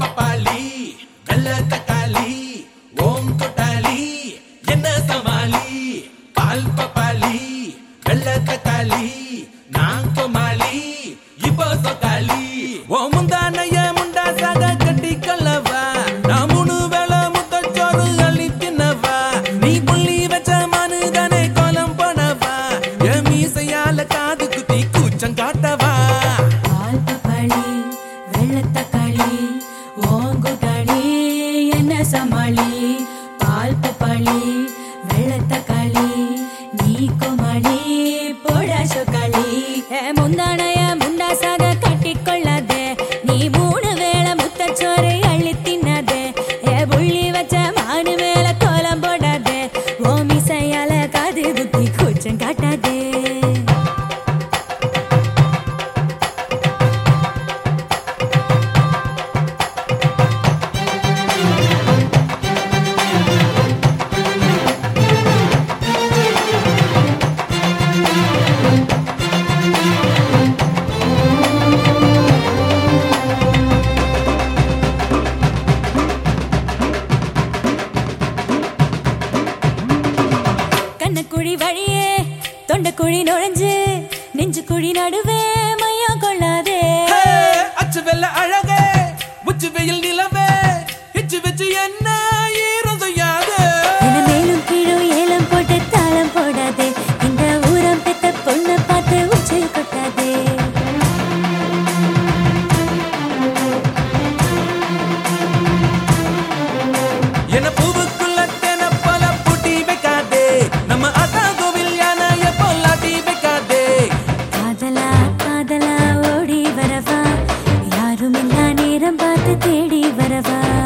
பப்பாளி வெள்ள தக்காளி ஓம் கொட்டாளி என்ன சமாளி பால் பப்பாளி வெள்ள தக்காளி நான் கொமாளி இப்போ சொக்காளி மழி பால்த்து பழி வெள்ளத்த களி நீக்கு மழி பொழசு களி முந்தானைய முண்டாசாக கட்டிக்கொள்ளாதே. நீ மூணு வேள முத்தச்சோரை அள்ளி தின்னதே ஏ புள்ளி வச்ச மானு மேல கோலம் போடாதே. ஓமிசையால மிசையால காது குத்தி கூச்சம் காட்டாதே. கண்ணக்குழி வழியே தொண்டக்குழி நுழைஞ்சு நெஞ்சு குழி நடுவே மையம் கொள்ளாது. தேடி வரவா?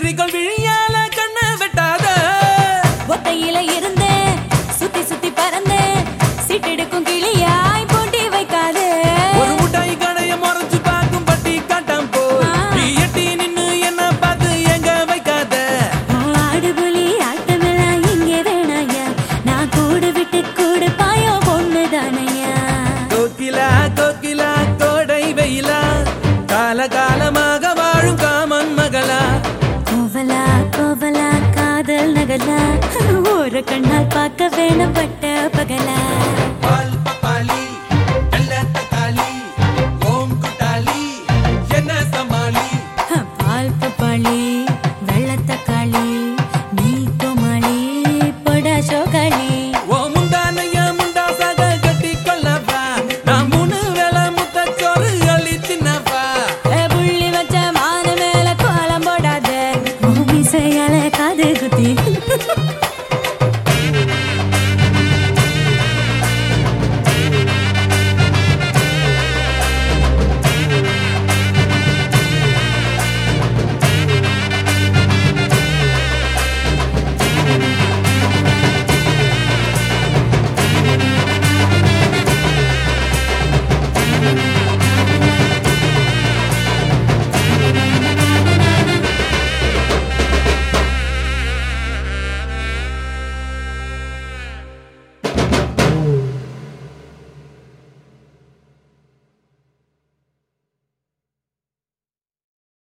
கச்சேரிகள் விழியால கண்ணு வெட்டாத. ஒத்தையில இருந்தேன் சுத்தி சுத்தி பறந்தேன் சீட்டெடுக்கும் கிளியாய் போட்டி வைக்காதே. ஒரு முட்டாய் கடைய முறைச்சு பார்க்கும் பட்டி காட்டாம் போ. நீ எட்டி நின்னு என்ன பார்த்து எங்க வைக்காத. ஆடு புலி ஆட்டமெல்லாம் இங்கே வேணாயா? நான் கூடு விட்டு கூடு பாயோ பொண்ணு தானையா? கோகிலா கோகிலா கோடை வெயிலா. கால காதல் ஒரு கண்ணால் பார்க்க வேணப்பட்ட பகலா.